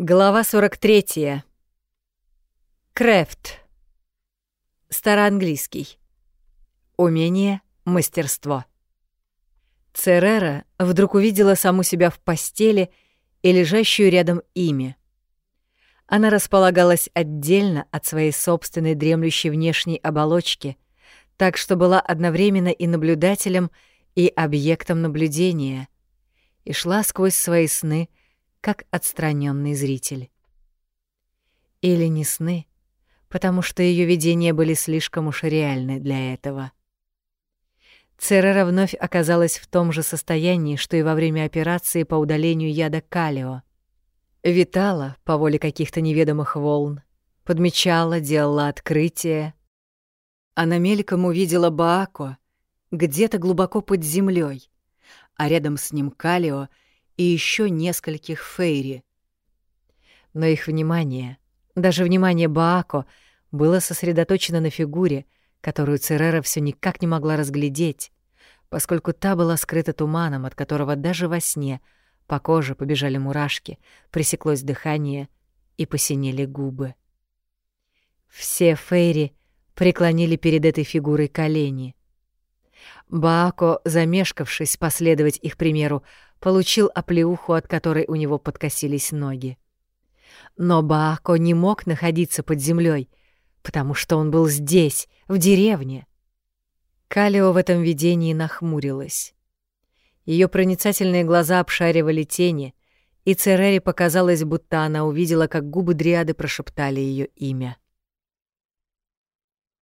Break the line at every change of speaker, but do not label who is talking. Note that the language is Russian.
Глава 43. Крэфт. Староанглийский. Умение, мастерство. Церера вдруг увидела саму себя в постели и лежащую рядом ими. Она располагалась отдельно от своей собственной дремлющей внешней оболочки, так что была одновременно и наблюдателем, и объектом наблюдения, и шла сквозь свои сны, как отстраненный зритель. Или не сны, потому что ее видения были слишком уж реальны для этого. Церера вновь оказалась в том же состоянии, что и во время операции по удалению яда калио. Витала по воле каких-то неведомых волн, подмечала, делала открытия. Она мельком увидела Баако где-то глубоко под землей, а рядом с ним Калио — и еще нескольких фейри. Но их внимание, даже внимание Баако, было сосредоточено на фигуре, которую Церера все никак не могла разглядеть, поскольку та была скрыта туманом, от которого даже во сне по коже побежали мурашки, пресеклось дыхание и посинели губы. Все фейри преклонили перед этой фигурой колени. Баако, замешкавшись последовать их примеру, получил оплеуху, от которой у него подкосились ноги. Но Баако не мог находиться под землей, потому что он был здесь, в деревне. Калио в этом видении нахмурилась. Ее проницательные глаза обшаривали тени, и Церере показалось, будто она увидела, как губы Дриады прошептали ее имя.